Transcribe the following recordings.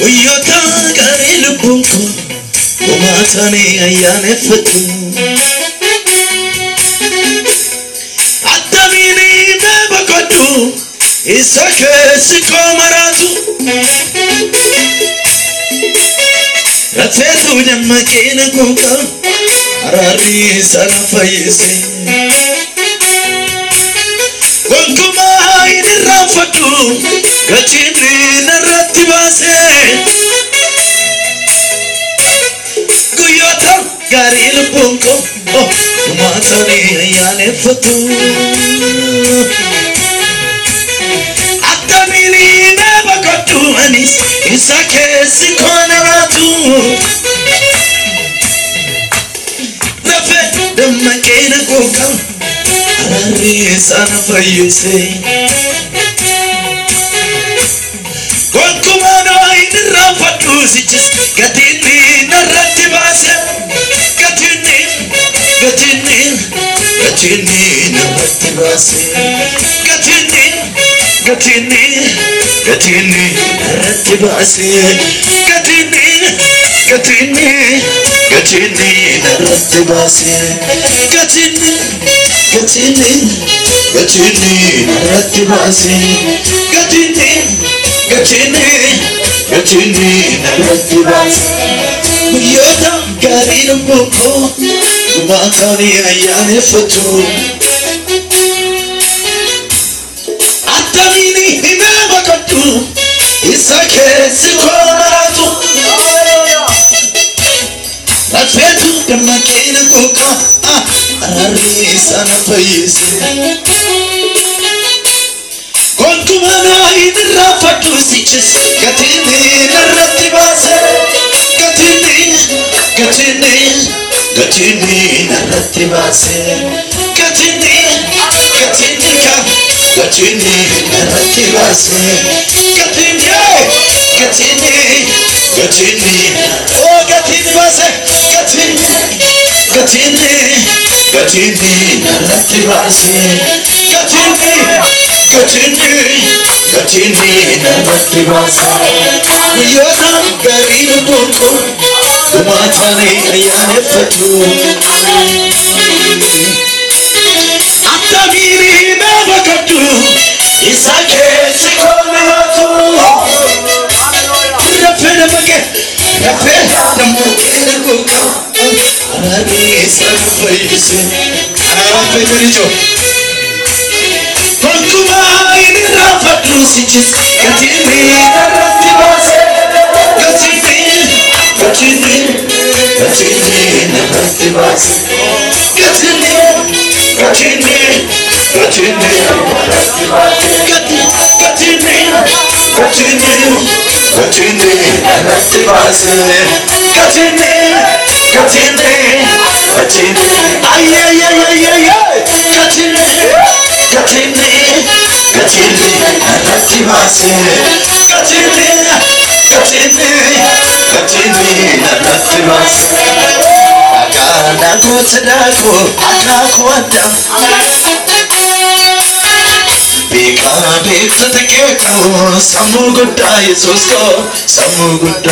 ወዮታ ቀሪ ልቡንኩ ወማታኔ አያነ ፍጡ አዳሚኒ ተበቆዱ ኢሳከ ስቆመራቱ ረቴቱ ደመቂን ኩንካ አራሪ ሰላፈይሴ irraanfadhu gatiin narratti baase guyyoota gaarii lubbuun koo homaa isaanii ayyaaneffatu attamiin mee boqodhu anis isa keessi koo naraatu rafee dammaqeena kuuqa araarri sana fayyise irraanfadhu sichis gatiin narratti baase gatiin gatiin gatiin narratti baase gatiin gatiin gatiin narratti baase gatiin gatiin gatiin narratti baase gatiin gatiin gatiin narratti baase gatiin قتلني للتباس مليون قارين بكون وما كاني أيام فتون عدميني هنا بقدو إساكي سكون مراتو لطفيتو كما كينكو كا أراري إسانا فيسي शिक्षित कठिन नरतिवास कठिन कठिन कठिन नरतिवास कठिन कठिन का कठिन नरतिवास कठिन कठिन कठिन ओ कठिन वास कठिन कठिन कठिन नरतिवास कठिन oo Quanto mais me dá pra tu Eu te ligo atrás de você Eu te ligo, eu te ligo Eu te ligo atrás de você Eu te ligo, eu te ligo Eu te ligo atrás de você Eu te ligo, eu te ligo Eu te ligo atrás de você Eu te ligo, eu te ligo Eu te ligo Ai, ai, ai, ai, ai, ai. Kaçırdın, nasip aşır Kaçırdın, kaçırdın Kaçırdın, nasip aşır Akana kutlaku, akaku adam బేకాబేసతకేకు సమ్ముగుడ్డ చూసుకో సమ్ముగుడ్డ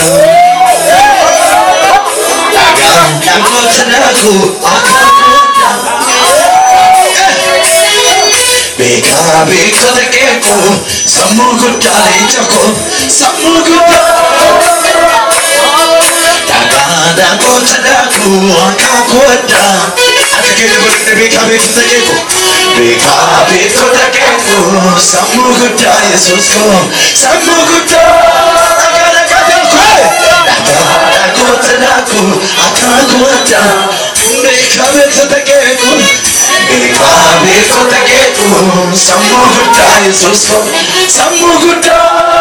నాకు నాకు keekoo beekaa beeksota keekoo sammuu guddaa yesuus koo sammuu guddaa dhagaa dhagaa jalkoo dhagaa dhagoota dhaagoo akaakuu addaa beekaa beeksota keekoo beekaa beeksota keekoo sammuu guddaa सतके तूं सम्मोहटा सम्मोहटा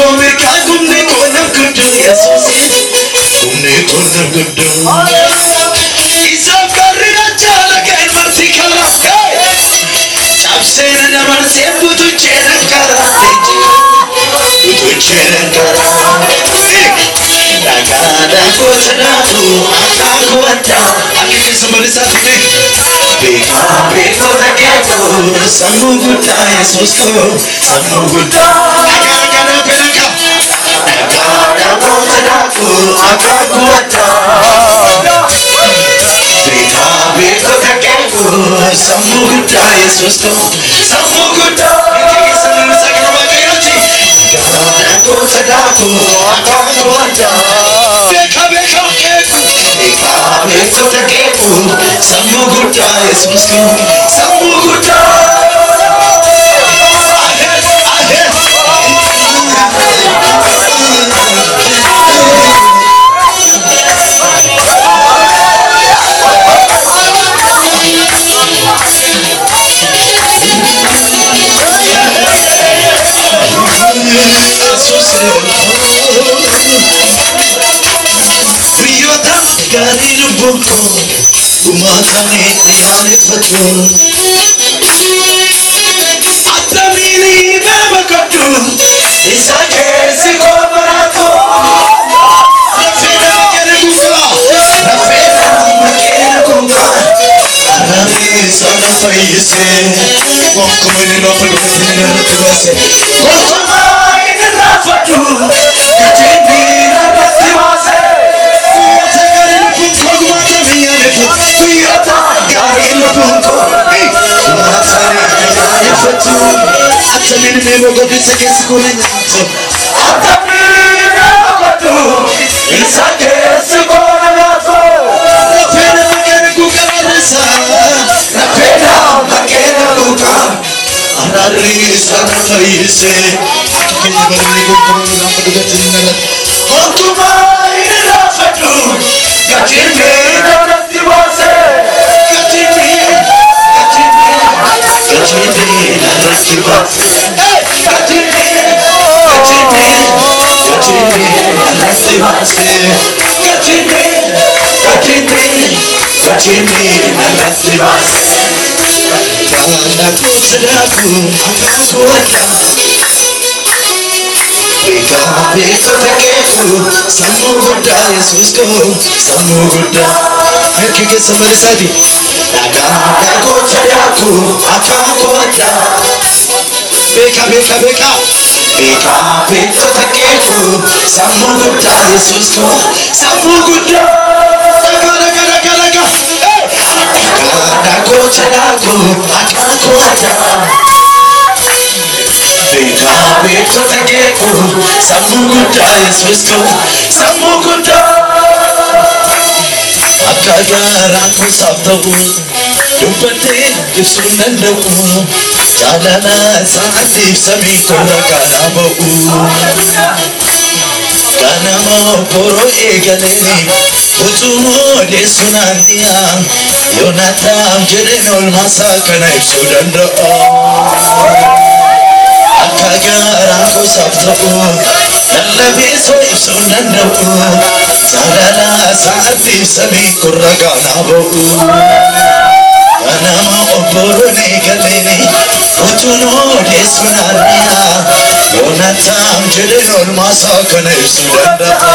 आँखों में क्या तुमने कोना गुड्डल यसो से तुमने कोना गुड्डल इसा कर रचा लगे मर्सी खरा गए सबसे नमन से बुद्ध चेहरा करा। बुद्ध चेहरा करा। लगाना कुछ ना तू, आका को अच्छा अभी मैं समझ सकती बेका बेको ना क्या को समूह गुटा यसो समूह गुटा Sambukuta Yesus ko Sambukuta Gadako sadako Akako ata Beka beka keku Eka beko takeku Sambukuta Yesus ko Sambukuta isa keessi koo maraatu. Rafee nama keenya kuukaa rafee nama keenya kuukaa arrabni sana fayyisee gonkumaa inni loofa dhugatiin irratti baase gonkumaa inni raafadhu Atamini mebo go bisa ke sikune nyanto Atamini mebo go tu Isa ke sikune nyanto Atamini mebo go bisa ke sikune nyanto Ararri sana fayyisee. Keenya barnee gonkumaa inni loofa dhugatiin irratti. Gonkumaa inni raafadhu. Gatiin irratti baase. Gatiin gatiin gatiin irratti baase. Gatiin gatiin gatiin irratti baase. Gatiin gatiin gatiin irratti baase. Gaana gosa daaku 나고 자라고 아까고 하자 내가 왜 저생겼고 삼무군다에 서있어 삼무군다 아까가라고 삽다고 눈밭에 입술 난다고 잘하나 산입 삼이 돌아가나보고 가나마 보러 애가 내니 Utuule sunardia Yonata jireen olmaasaa kana ibsuu danda'a. Akka gaaraan gosaaf ta'u lallabee soo ibsuu danda'u saalala sa'atti ibsamee gurra gaanaa ba'u. Kanama obboloon eegaleen utuun odeessuun argina Yoonataan jedheen olmaasaa kana ibsuu danda'a.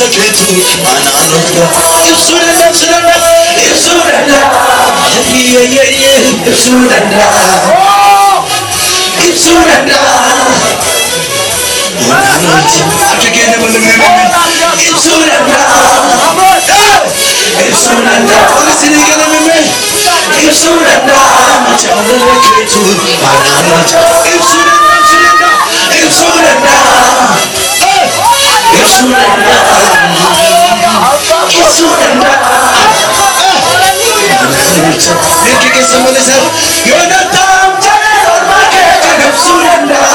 ሰገቱ ማናኖዳ እብሱለላ ስለላ እብሱለላ እብሱለላ እብሱለላ you're not time, Jenny, on my head, and I'm surrender.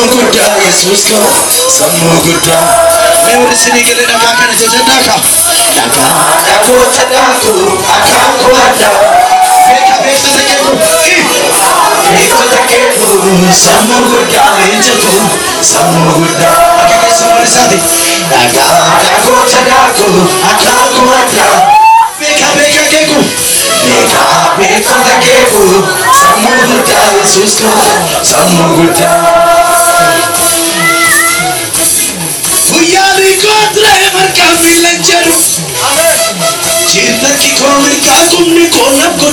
kuda Yesus ko semua kuda Wewe di sini kile dakakan itu sedaka Dakakan aku sedaku akan kuada Beka beka sekeku Beka sekeku semua kuda hijauku semua kuda Oke guys semua di sini Dakakan aku sedaku akan kuada Beka beka keku Beka beka sekeku semua kuda Yesus ko semua kuda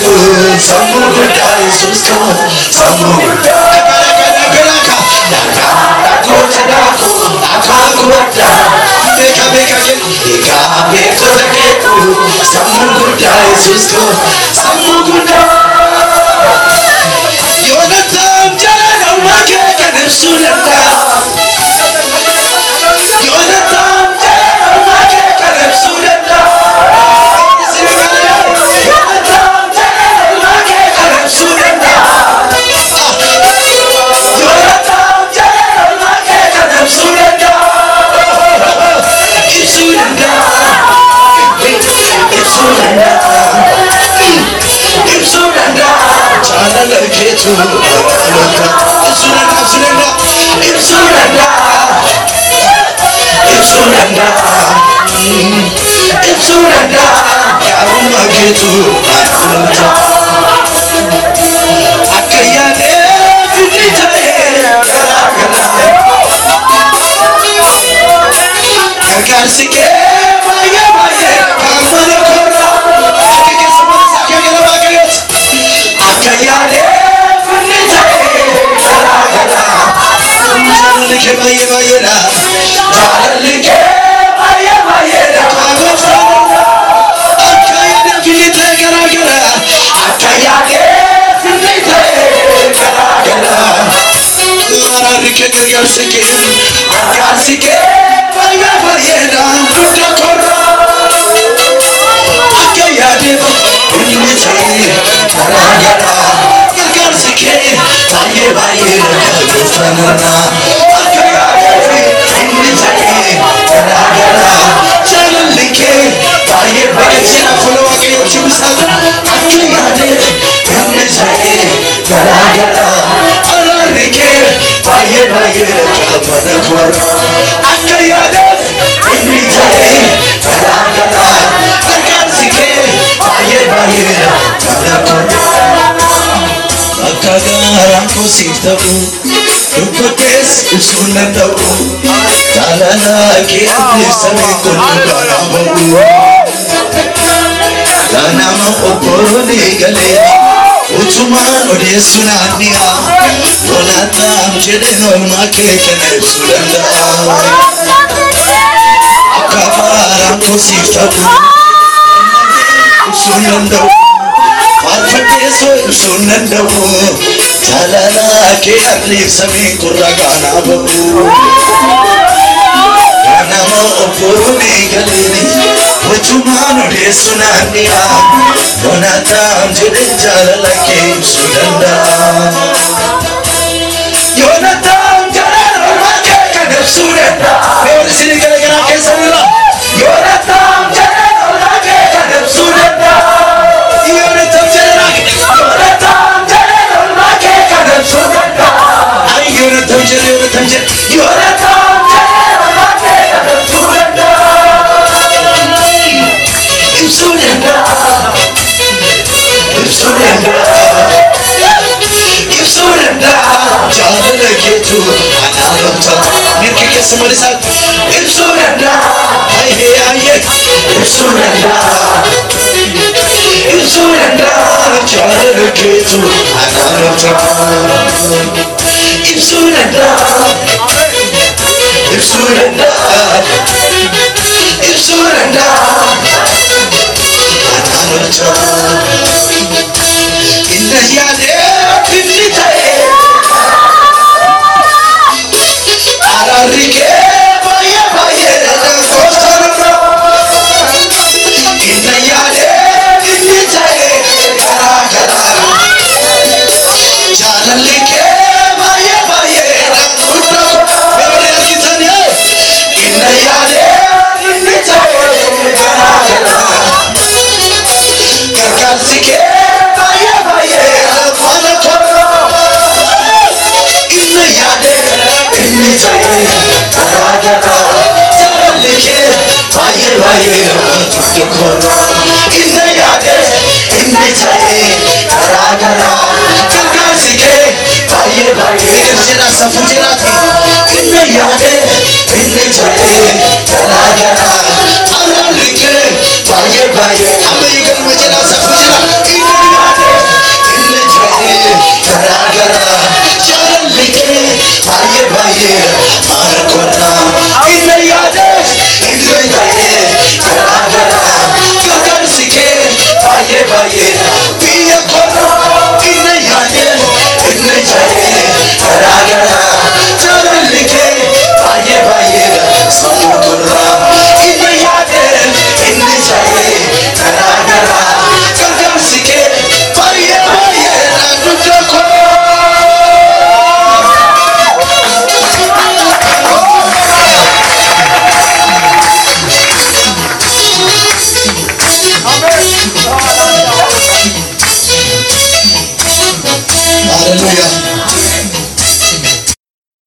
그 전부를 다해 숨소 전부를 다 나가라고 나가고 나가고 왔다 내가 내가게 네가 내도다겠고 전부를 다해 숨소 전부를 다 요나탐 자라 엄마가 가는 수련다 sike Bakar sike Banga variera Nukta kora Kaya deva Unni chai Taragata Bakar sike Banga variera Nukta kora Karanko sitabu, rupates usunatabu, kalala ke apnisane kunubarabu. Lanama oporone galela. Maye na, duda kora. Akka gaaraan koo siif ta'u dubbatees ibsuu hin danda'u jaalala kee ibsamee kun garaa ba'u ganama obboon ప్రేమో భూమి కలిగి వచ్చుమానుడేసునాన్నియా యోనతాం జుడించాలకే సుడండా యోనతాం జుడండా किसने गाते किसने चले करा करा कंकर सीखे भाई भाई जरा सब जरा थी किसने गाते किसने चले करा करा हम लिखे भाई भाई अमेरिकन में जरा सब जरा किसने गाते किसने चले करा करा चरण लिखे भाई भाई मार को ना किसने गाते